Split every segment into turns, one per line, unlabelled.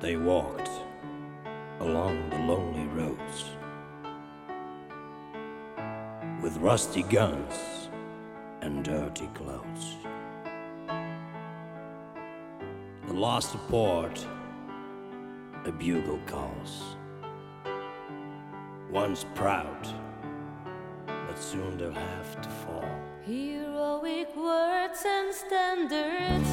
They walked along the lonely roads with rusty guns and dirty clothes. The last port, a bugle calls. Once proud, but soon they'll have to fall.
Heroic words and standards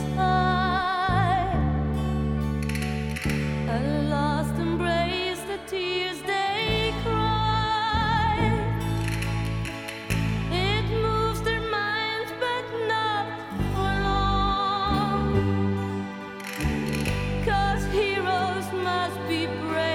must be brave.